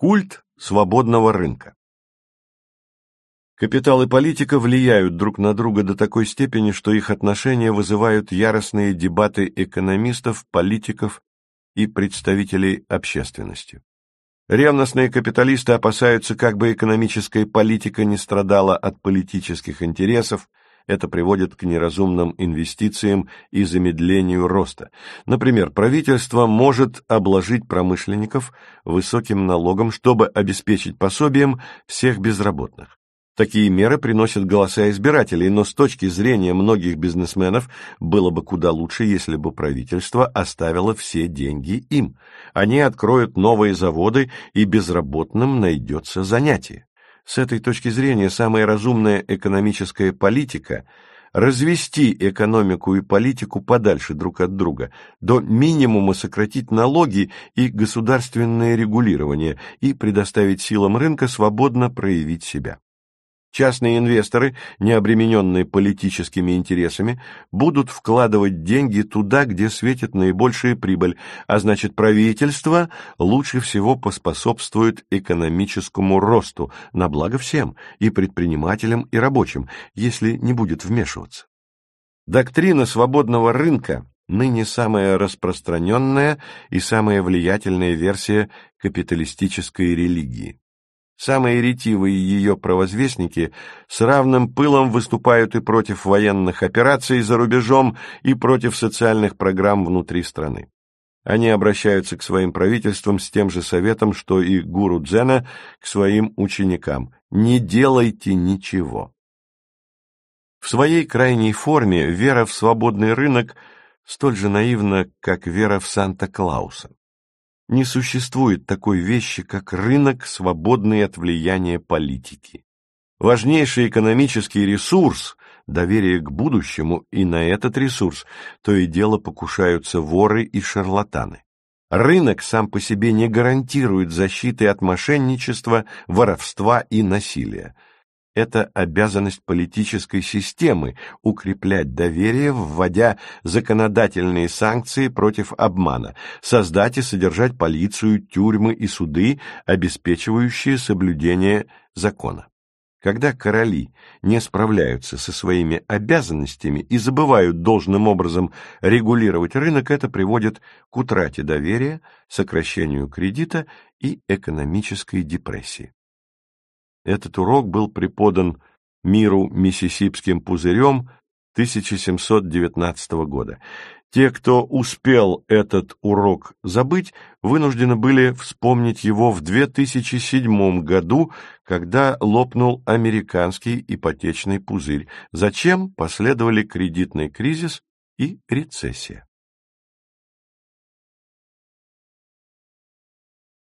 Культ свободного рынка. Капитал и политика влияют друг на друга до такой степени, что их отношения вызывают яростные дебаты экономистов, политиков и представителей общественности. Ревностные капиталисты опасаются, как бы экономическая политика не страдала от политических интересов, это приводит к неразумным инвестициям и замедлению роста. Например, правительство может обложить промышленников высоким налогом, чтобы обеспечить пособием всех безработных. Такие меры приносят голоса избирателей, но с точки зрения многих бизнесменов было бы куда лучше, если бы правительство оставило все деньги им. Они откроют новые заводы, и безработным найдется занятие. С этой точки зрения самая разумная экономическая политика – развести экономику и политику подальше друг от друга, до минимума сократить налоги и государственное регулирование и предоставить силам рынка свободно проявить себя. Частные инвесторы, не обремененные политическими интересами, будут вкладывать деньги туда, где светит наибольшая прибыль, а значит правительство лучше всего поспособствует экономическому росту на благо всем, и предпринимателям, и рабочим, если не будет вмешиваться. Доктрина свободного рынка ныне самая распространенная и самая влиятельная версия капиталистической религии. Самые ретивые ее провозвестники с равным пылом выступают и против военных операций за рубежом, и против социальных программ внутри страны. Они обращаются к своим правительствам с тем же советом, что и гуру Дзена к своим ученикам – не делайте ничего. В своей крайней форме вера в свободный рынок столь же наивна, как вера в Санта-Клауса. Не существует такой вещи, как рынок, свободный от влияния политики. Важнейший экономический ресурс – доверие к будущему, и на этот ресурс то и дело покушаются воры и шарлатаны. Рынок сам по себе не гарантирует защиты от мошенничества, воровства и насилия – это обязанность политической системы укреплять доверие, вводя законодательные санкции против обмана, создать и содержать полицию, тюрьмы и суды, обеспечивающие соблюдение закона. Когда короли не справляются со своими обязанностями и забывают должным образом регулировать рынок, это приводит к утрате доверия, сокращению кредита и экономической депрессии. Этот урок был преподан миру миссисипским пузырем 1719 года. Те, кто успел этот урок забыть, вынуждены были вспомнить его в 2007 году, когда лопнул американский ипотечный пузырь. Зачем последовали кредитный кризис и рецессия?